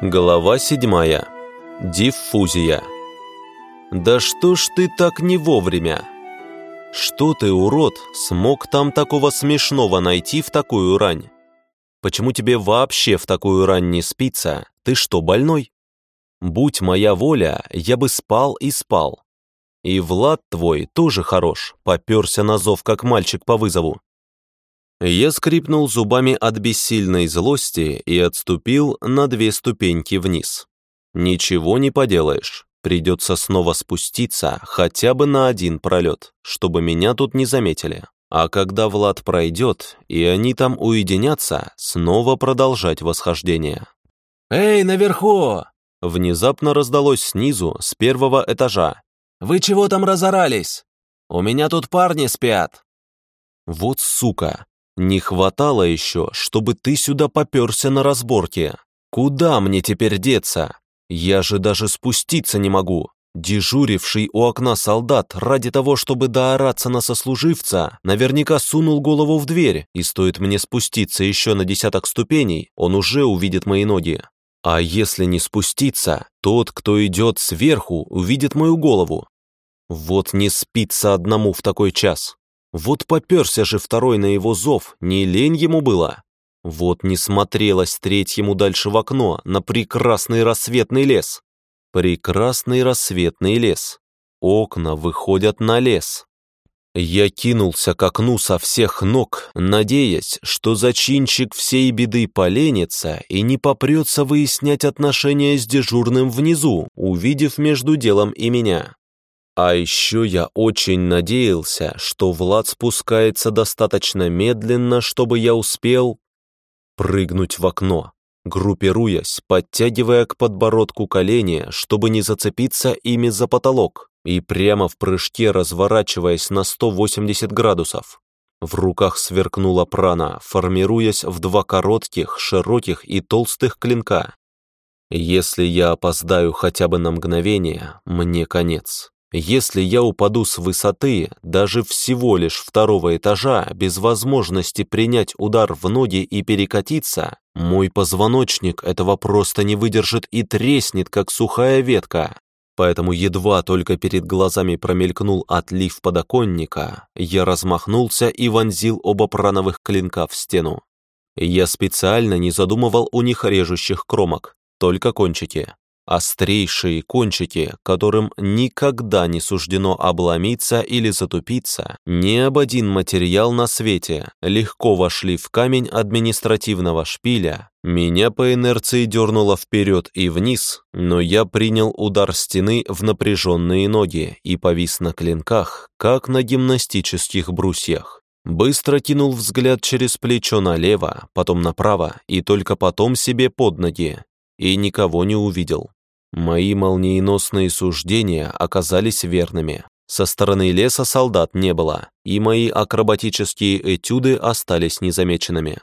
Глава седьмая. Диффузия. «Да что ж ты так не вовремя?» «Что ты, урод, смог там такого смешного найти в такую рань? Почему тебе вообще в такую рань не спится? Ты что, больной?» «Будь моя воля, я бы спал и спал. И Влад твой тоже хорош, поперся на зов, как мальчик по вызову. Я скрипнул зубами от бессильной злости и отступил на две ступеньки вниз. Ничего не поделаешь, придется снова спуститься хотя бы на один пролет, чтобы меня тут не заметили. А когда Влад пройдет, и они там уединятся, снова продолжать восхождение. «Эй, наверху!» Внезапно раздалось снизу, с первого этажа. «Вы чего там разорались? У меня тут парни спят!» «Вот сука! Не хватало еще, чтобы ты сюда поперся на разборке. Куда мне теперь деться? Я же даже спуститься не могу. Дежуривший у окна солдат ради того, чтобы доораться на сослуживца, наверняка сунул голову в дверь, и стоит мне спуститься еще на десяток ступеней, он уже увидит мои ноги. А если не спуститься, тот, кто идет сверху, увидит мою голову. Вот не спится одному в такой час. Вот поперся же второй на его зов, не лень ему было. Вот не смотрелось третьему дальше в окно на прекрасный рассветный лес. Прекрасный рассветный лес. Окна выходят на лес. Я кинулся к окну со всех ног, надеясь, что зачинщик всей беды поленится и не попрется выяснять отношения с дежурным внизу, увидев между делом и меня. А еще я очень надеялся, что Влад спускается достаточно медленно, чтобы я успел прыгнуть в окно, группируясь, подтягивая к подбородку колени, чтобы не зацепиться ими за потолок, и прямо в прыжке разворачиваясь на 180 градусов. В руках сверкнула прана, формируясь в два коротких, широких и толстых клинка. Если я опоздаю хотя бы на мгновение, мне конец. Если я упаду с высоты, даже всего лишь второго этажа, без возможности принять удар в ноги и перекатиться, мой позвоночник этого просто не выдержит и треснет, как сухая ветка. Поэтому едва только перед глазами промелькнул отлив подоконника, я размахнулся и вонзил оба прановых клинка в стену. Я специально не задумывал у них режущих кромок, только кончики. Острейшие кончики, которым никогда не суждено обломиться или затупиться, ни об один материал на свете, легко вошли в камень административного шпиля. Меня по инерции дернуло вперед и вниз, но я принял удар стены в напряженные ноги и повис на клинках, как на гимнастических брусьях. Быстро кинул взгляд через плечо налево, потом направо и только потом себе под ноги. И никого не увидел. Мои молниеносные суждения оказались верными. Со стороны леса солдат не было, и мои акробатические этюды остались незамеченными.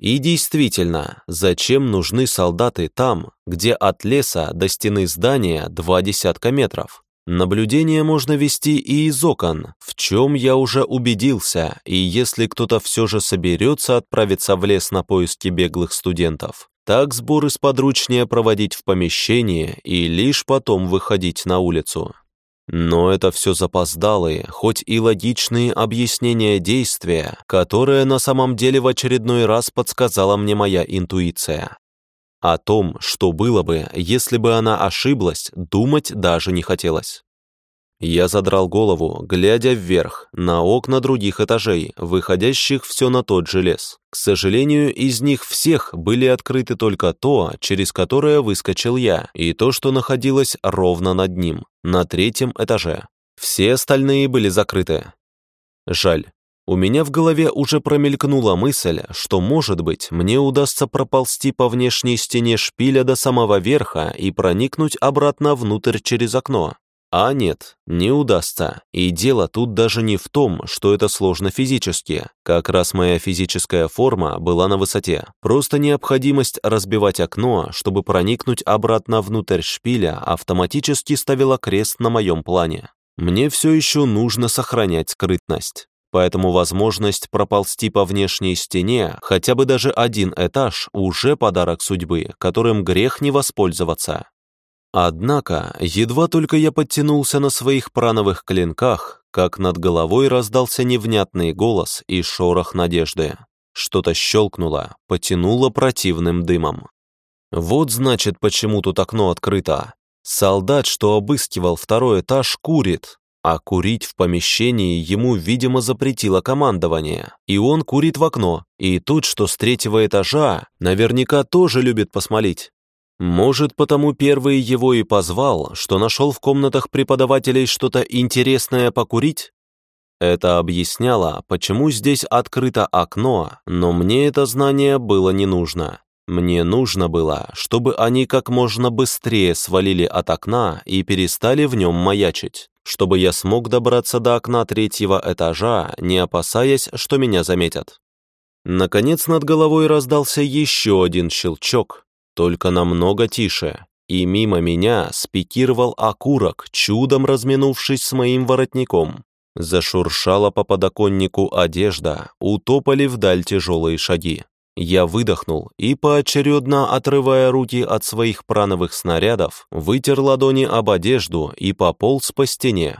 И действительно, зачем нужны солдаты там, где от леса до стены здания два десятка метров? Наблюдение можно вести и из окон, в чем я уже убедился, и если кто-то все же соберется отправиться в лес на поиски беглых студентов, так сборы сподручнее проводить в помещении и лишь потом выходить на улицу. Но это все запоздалые, хоть и логичные объяснения действия, которые на самом деле в очередной раз подсказала мне моя интуиция. О том, что было бы, если бы она ошиблась, думать даже не хотелось. Я задрал голову, глядя вверх, на окна других этажей, выходящих все на тот же лес. К сожалению, из них всех были открыты только то, через которое выскочил я, и то, что находилось ровно над ним, на третьем этаже. Все остальные были закрыты. Жаль. У меня в голове уже промелькнула мысль, что, может быть, мне удастся проползти по внешней стене шпиля до самого верха и проникнуть обратно внутрь через окно. А нет, не удастся. И дело тут даже не в том, что это сложно физически. Как раз моя физическая форма была на высоте. Просто необходимость разбивать окно, чтобы проникнуть обратно внутрь шпиля, автоматически ставила крест на моем плане. Мне все еще нужно сохранять скрытность. поэтому возможность проползти по внешней стене, хотя бы даже один этаж, уже подарок судьбы, которым грех не воспользоваться. Однако, едва только я подтянулся на своих прановых клинках, как над головой раздался невнятный голос и шорох надежды. Что-то щелкнуло, потянуло противным дымом. Вот значит, почему тут окно открыто. Солдат, что обыскивал второй этаж, курит, а курить в помещении ему, видимо, запретило командование. И он курит в окно, и тут, что с третьего этажа, наверняка тоже любит посмолить. Может, потому первый его и позвал, что нашел в комнатах преподавателей что-то интересное покурить? Это объясняло, почему здесь открыто окно, но мне это знание было не нужно. Мне нужно было, чтобы они как можно быстрее свалили от окна и перестали в нем маячить, чтобы я смог добраться до окна третьего этажа, не опасаясь, что меня заметят. Наконец над головой раздался еще один щелчок, только намного тише, и мимо меня спикировал окурок, чудом разминувшись с моим воротником. Зашуршала по подоконнику одежда, утопали вдаль тяжелые шаги. Я выдохнул и, поочередно отрывая руки от своих прановых снарядов, вытер ладони об одежду и пополз по стене.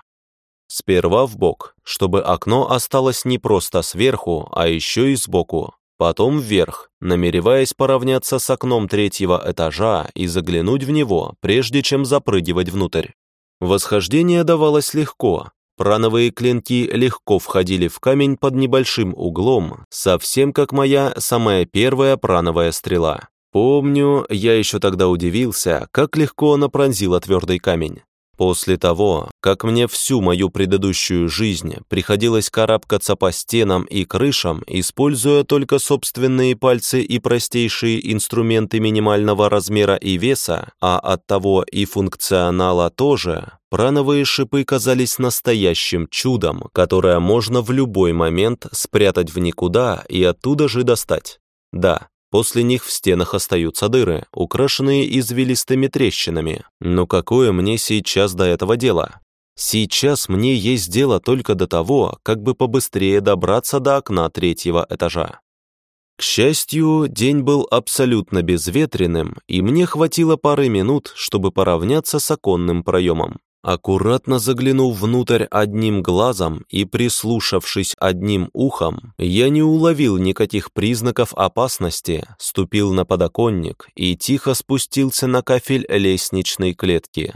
Сперва в бок, чтобы окно осталось не просто сверху, а еще и сбоку, потом вверх, намереваясь поравняться с окном третьего этажа и заглянуть в него, прежде чем запрыгивать внутрь. Восхождение давалось легко. Прановые клинки легко входили в камень под небольшим углом, совсем как моя самая первая прановая стрела. Помню, я еще тогда удивился, как легко она пронзила твердый камень. После того, как мне всю мою предыдущую жизнь приходилось карабкаться по стенам и крышам, используя только собственные пальцы и простейшие инструменты минимального размера и веса, а от того и функционала тоже, прановые шипы казались настоящим чудом, которое можно в любой момент спрятать в никуда и оттуда же достать. Да, После них в стенах остаются дыры, украшенные извилистыми трещинами. Но какое мне сейчас до этого дело? Сейчас мне есть дело только до того, как бы побыстрее добраться до окна третьего этажа. К счастью, день был абсолютно безветренным, и мне хватило пары минут, чтобы поравняться с оконным проемом. Аккуратно заглянув внутрь одним глазом и прислушавшись одним ухом, я не уловил никаких признаков опасности, ступил на подоконник и тихо спустился на кафель лестничной клетки.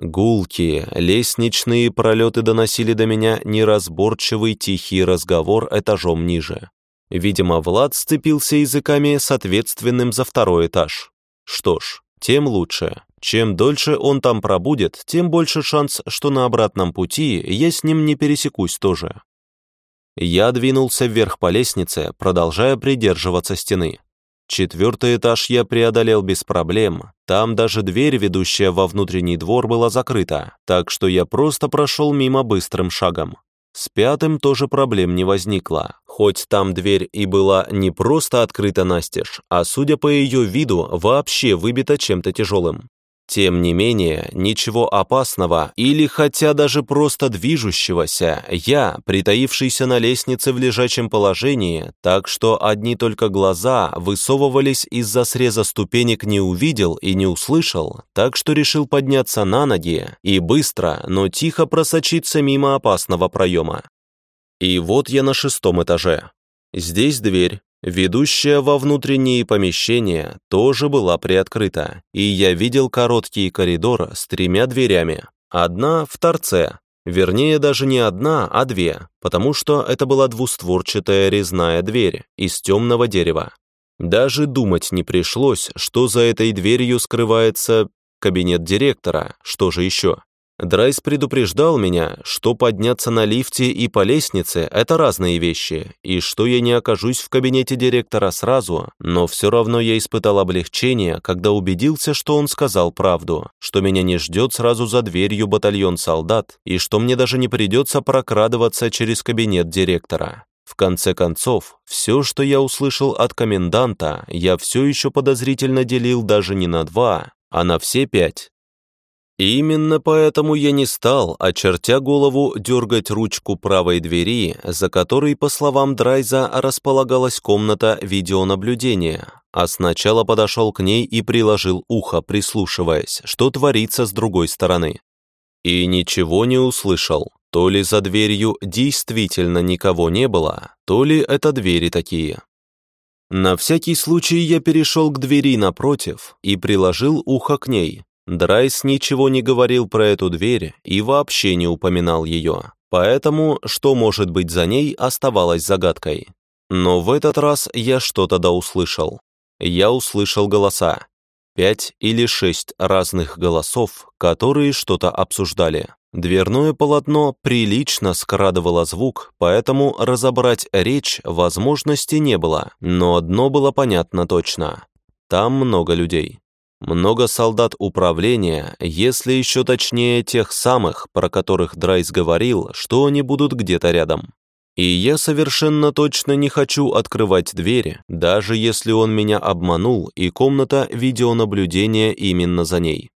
Гулкие, лестничные пролеты доносили до меня неразборчивый тихий разговор этажом ниже. Видимо, Влад сцепился языками с ответственным за второй этаж. Что ж, тем лучше. Чем дольше он там пробудет, тем больше шанс, что на обратном пути я с ним не пересекусь тоже. Я двинулся вверх по лестнице, продолжая придерживаться стены. Четвертый этаж я преодолел без проблем. Там даже дверь, ведущая во внутренний двор, была закрыта, так что я просто прошел мимо быстрым шагом. С пятым тоже проблем не возникло, хоть там дверь и была не просто открыта настежь, а, судя по ее виду, вообще выбита чем-то тяжелым. Тем не менее, ничего опасного или хотя даже просто движущегося я, притаившийся на лестнице в лежачем положении, так что одни только глаза высовывались из-за среза ступенек не увидел и не услышал, так что решил подняться на ноги и быстро, но тихо просочиться мимо опасного проема. И вот я на шестом этаже. Здесь дверь, Ведущая во внутренние помещения тоже была приоткрыта, и я видел короткий коридор с тремя дверями. Одна в торце, вернее даже не одна, а две, потому что это была двустворчатая резная дверь из темного дерева. Даже думать не пришлось, что за этой дверью скрывается кабинет директора, что же еще. Драйс предупреждал меня, что подняться на лифте и по лестнице – это разные вещи, и что я не окажусь в кабинете директора сразу, но все равно я испытал облегчение, когда убедился, что он сказал правду, что меня не ждет сразу за дверью батальон солдат, и что мне даже не придется прокрадываться через кабинет директора. В конце концов, все, что я услышал от коменданта, я все еще подозрительно делил даже не на два, а на все пять. Именно поэтому я не стал, очертя голову, дергать ручку правой двери, за которой, по словам Драйза, располагалась комната видеонаблюдения, а сначала подошел к ней и приложил ухо, прислушиваясь, что творится с другой стороны. И ничего не услышал. То ли за дверью действительно никого не было, то ли это двери такие. На всякий случай я перешел к двери напротив и приложил ухо к ней, Драйс ничего не говорил про эту дверь и вообще не упоминал ее, поэтому, что может быть за ней, оставалось загадкой. Но в этот раз я что-то да услышал. Я услышал голоса. Пять или шесть разных голосов, которые что-то обсуждали. Дверное полотно прилично скрадывало звук, поэтому разобрать речь возможности не было, но одно было понятно точно. Там много людей. Много солдат управления, если еще точнее тех самых, про которых Драйс говорил, что они будут где-то рядом. И я совершенно точно не хочу открывать двери, даже если он меня обманул и комната видеонаблюдения именно за ней.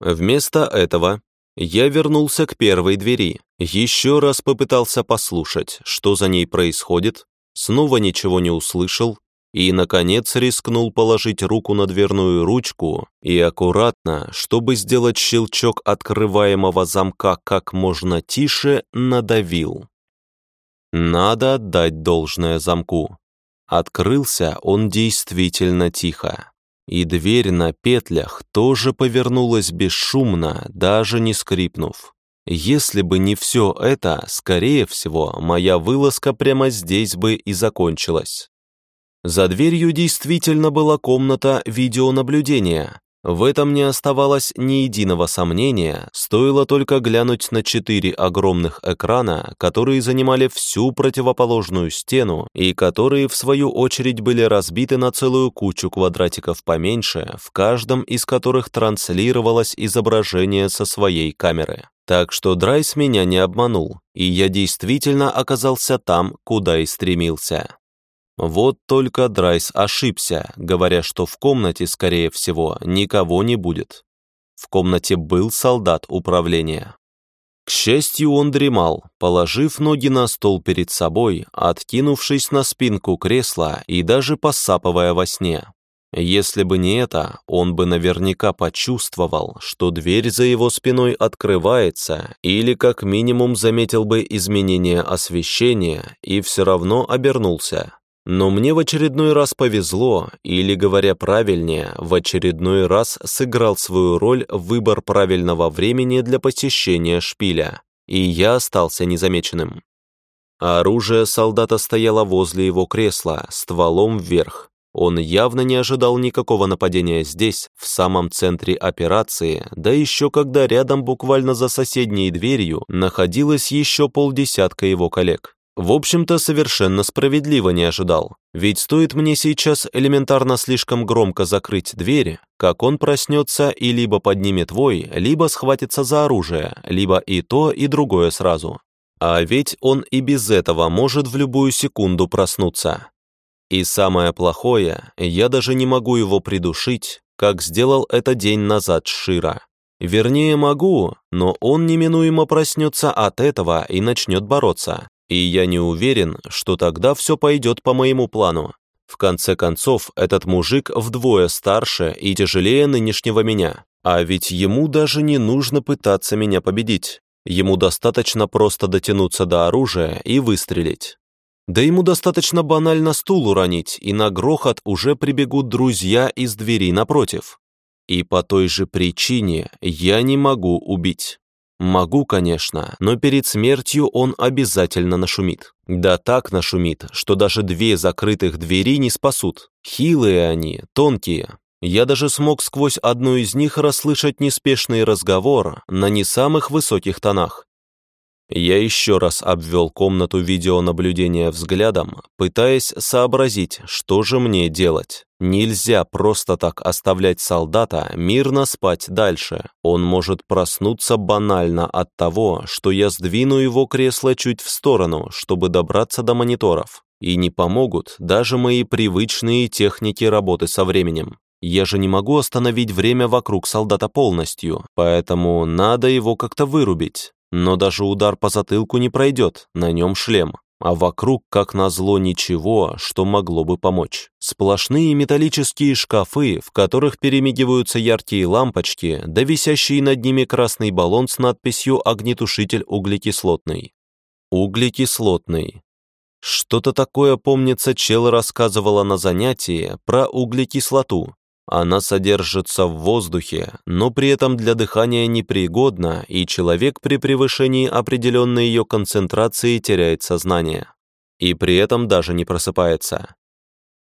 Вместо этого я вернулся к первой двери, еще раз попытался послушать, что за ней происходит, снова ничего не услышал и, наконец, рискнул положить руку на дверную ручку и аккуратно, чтобы сделать щелчок открываемого замка как можно тише, надавил. Надо отдать должное замку. Открылся он действительно тихо. И дверь на петлях тоже повернулась бесшумно, даже не скрипнув. Если бы не все это, скорее всего, моя вылазка прямо здесь бы и закончилась. За дверью действительно была комната видеонаблюдения. В этом не оставалось ни единого сомнения, стоило только глянуть на четыре огромных экрана, которые занимали всю противоположную стену и которые, в свою очередь, были разбиты на целую кучу квадратиков поменьше, в каждом из которых транслировалось изображение со своей камеры. Так что Драйс меня не обманул, и я действительно оказался там, куда и стремился. Вот только Драйс ошибся, говоря, что в комнате, скорее всего, никого не будет. В комнате был солдат управления. К счастью, он дремал, положив ноги на стол перед собой, откинувшись на спинку кресла и даже посапывая во сне. Если бы не это, он бы наверняка почувствовал, что дверь за его спиной открывается, или как минимум заметил бы изменение освещения и все равно обернулся. Но мне в очередной раз повезло, или, говоря правильнее, в очередной раз сыграл свою роль выбор правильного времени для посещения шпиля, и я остался незамеченным. Оружие солдата стояло возле его кресла, стволом вверх. Он явно не ожидал никакого нападения здесь, в самом центре операции, да еще когда рядом буквально за соседней дверью находилось еще полдесятка его коллег. В общем-то, совершенно справедливо не ожидал. Ведь стоит мне сейчас элементарно слишком громко закрыть двери, как он проснется и либо поднимет вой, либо схватится за оружие, либо и то, и другое сразу. А ведь он и без этого может в любую секунду проснуться. И самое плохое, я даже не могу его придушить, как сделал это день назад Шира. Вернее, могу, но он неминуемо проснется от этого и начнет бороться. И я не уверен, что тогда все пойдет по моему плану. В конце концов, этот мужик вдвое старше и тяжелее нынешнего меня. А ведь ему даже не нужно пытаться меня победить. Ему достаточно просто дотянуться до оружия и выстрелить. Да ему достаточно банально стул уронить, и на грохот уже прибегут друзья из двери напротив. И по той же причине я не могу убить. Могу, конечно, но перед смертью он обязательно нашумит. Да так нашумит, что даже две закрытых двери не спасут. Хилые они, тонкие. Я даже смог сквозь одну из них расслышать неспешный разговор на не самых высоких тонах. Я еще раз обвел комнату видеонаблюдения взглядом, пытаясь сообразить, что же мне делать. Нельзя просто так оставлять солдата мирно спать дальше. Он может проснуться банально от того, что я сдвину его кресло чуть в сторону, чтобы добраться до мониторов. И не помогут даже мои привычные техники работы со временем. Я же не могу остановить время вокруг солдата полностью, поэтому надо его как-то вырубить. Но даже удар по затылку не пройдет, на нем шлем. А вокруг, как назло, ничего, что могло бы помочь. Сплошные металлические шкафы, в которых перемигиваются яркие лампочки, да висящий над ними красный баллон с надписью «Огнетушитель углекислотный». Углекислотный. Что-то такое, помнится, чел рассказывала на занятии про углекислоту. Она содержится в воздухе, но при этом для дыхания непригодна, и человек при превышении определенной ее концентрации теряет сознание. И при этом даже не просыпается.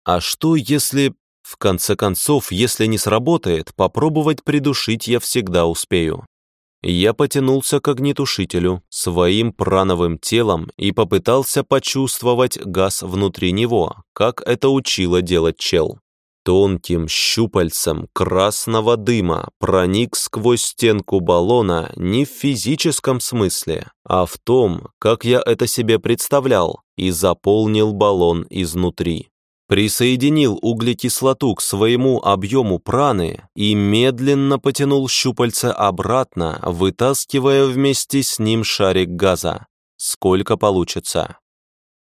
А что если... В конце концов, если не сработает, попробовать придушить я всегда успею. Я потянулся к огнетушителю своим прановым телом и попытался почувствовать газ внутри него, как это учила делать чел. Тонким щупальцем красного дыма проник сквозь стенку баллона не в физическом смысле, а в том, как я это себе представлял, и заполнил баллон изнутри. Присоединил углекислоту к своему объему праны и медленно потянул щупальце обратно, вытаскивая вместе с ним шарик газа. Сколько получится?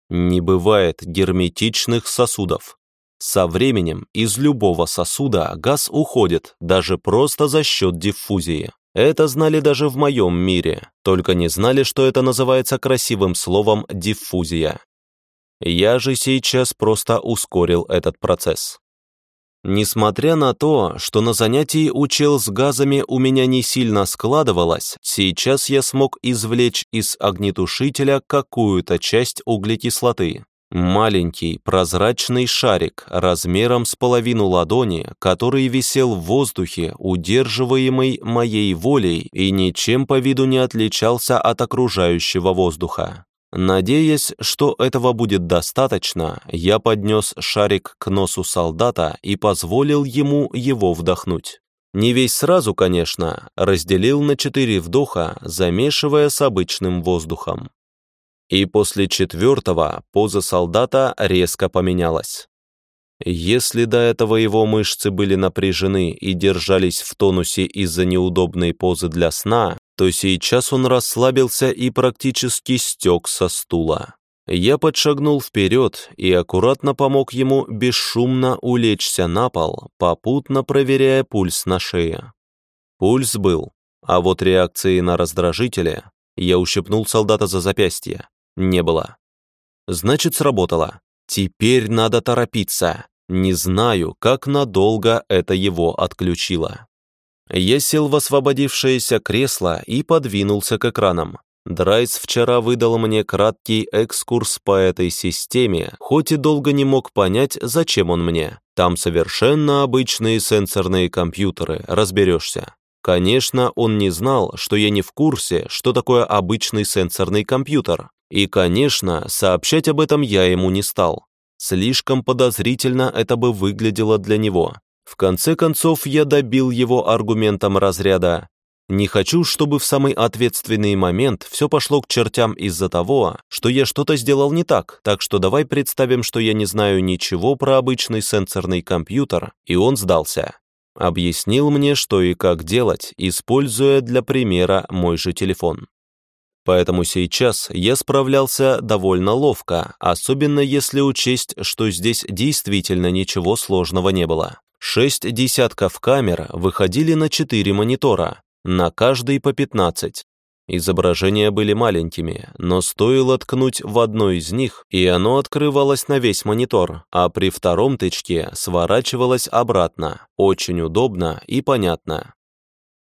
Не бывает герметичных сосудов. Со временем из любого сосуда газ уходит, даже просто за счет диффузии. Это знали даже в моем мире, только не знали, что это называется красивым словом «диффузия». Я же сейчас просто ускорил этот процесс. Несмотря на то, что на занятии учил с газами у меня не сильно складывалось, сейчас я смог извлечь из огнетушителя какую-то часть углекислоты. Маленький прозрачный шарик размером с половину ладони, который висел в воздухе, удерживаемый моей волей и ничем по виду не отличался от окружающего воздуха. Надеясь, что этого будет достаточно, я поднес шарик к носу солдата и позволил ему его вдохнуть. Не весь сразу, конечно, разделил на четыре вдоха, замешивая с обычным воздухом. И после четвертого поза солдата резко поменялась. Если до этого его мышцы были напряжены и держались в тонусе из-за неудобной позы для сна, то сейчас он расслабился и практически стек со стула. Я подшагнул вперед и аккуратно помог ему бесшумно улечься на пол, попутно проверяя пульс на шее. Пульс был, а вот реакции на раздражители я ущипнул солдата за запястье не было. Значит, сработало. Теперь надо торопиться. Не знаю, как надолго это его отключило. Я сел в освободившееся кресло и подвинулся к экранам. Драйс вчера выдал мне краткий экскурс по этой системе, хоть и долго не мог понять, зачем он мне. Там совершенно обычные сенсорные компьютеры, разберешься. Конечно, он не знал, что я не в курсе, что такое обычный сенсорный компьютер. И, конечно, сообщать об этом я ему не стал. Слишком подозрительно это бы выглядело для него. В конце концов, я добил его аргументом разряда «Не хочу, чтобы в самый ответственный момент все пошло к чертям из-за того, что я что-то сделал не так, так что давай представим, что я не знаю ничего про обычный сенсорный компьютер, и он сдался». Объяснил мне, что и как делать, используя для примера мой же телефон. Поэтому сейчас я справлялся довольно ловко, особенно если учесть, что здесь действительно ничего сложного не было. Шесть десятков камер выходили на четыре монитора, на каждый по 15. Изображения были маленькими, но стоило ткнуть в одно из них, и оно открывалось на весь монитор, а при втором тычке сворачивалось обратно. Очень удобно и понятно.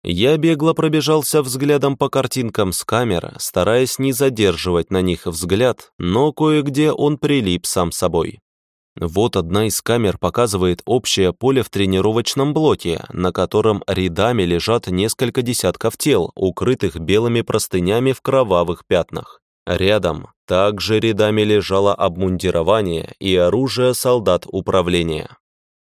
Я бегло пробежался взглядом по картинкам с камер, стараясь не задерживать на них взгляд, но кое-где он прилип сам собой. Вот одна из камер показывает общее поле в тренировочном блоке, на котором рядами лежат несколько десятков тел, укрытых белыми простынями в кровавых пятнах. Рядом также рядами лежало обмундирование и оружие солдат управления.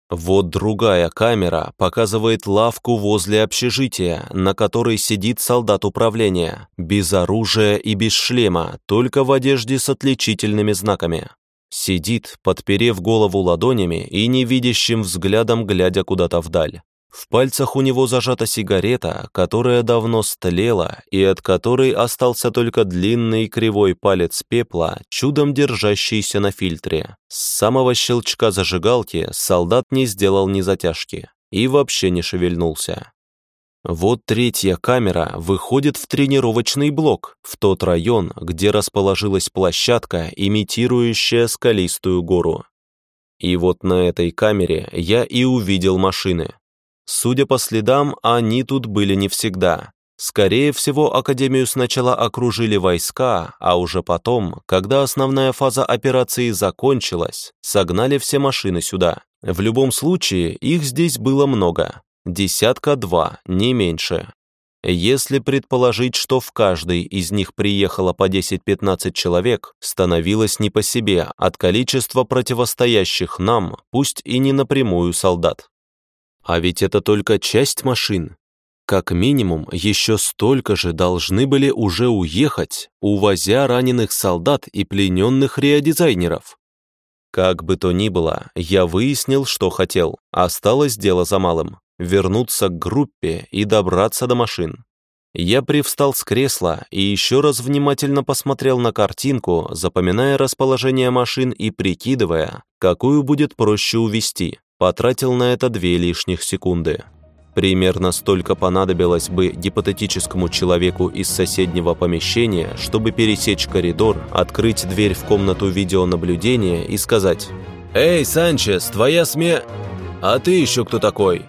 Вот другая камера показывает лавку возле общежития, на которой сидит солдат управления, без оружия и без шлема, только в одежде с отличительными знаками. Сидит, подперев голову ладонями и невидящим взглядом глядя куда-то вдаль. В пальцах у него зажата сигарета, которая давно стлела и от которой остался только длинный кривой палец пепла, чудом держащийся на фильтре. С самого щелчка зажигалки солдат не сделал ни затяжки и вообще не шевельнулся. Вот третья камера выходит в тренировочный блок, в тот район, где расположилась площадка, имитирующая скалистую гору. И вот на этой камере я и увидел машины. Судя по следам, они тут были не всегда. Скорее всего, Академию сначала окружили войска, а уже потом, когда основная фаза операции закончилась, согнали все машины сюда. В любом случае, их здесь было много. Десятка-два, не меньше. Если предположить, что в каждой из них приехало по 10-15 человек, становилось не по себе от количества противостоящих нам, пусть и не напрямую солдат. А ведь это только часть машин. Как минимум, еще столько же должны были уже уехать, увозя раненых солдат и плененных реодизайнеров. Как бы то ни было, я выяснил, что хотел. Осталось дело за малым — вернуться к группе и добраться до машин. Я привстал с кресла и еще раз внимательно посмотрел на картинку, запоминая расположение машин и прикидывая, какую будет проще увести. Потратил на это две лишних секунды. Примерно столько понадобилось бы гипотетическому человеку из соседнего помещения, чтобы пересечь коридор, открыть дверь в комнату видеонаблюдения и сказать «Эй, Санчес, твоя сме...» «А ты еще кто такой?»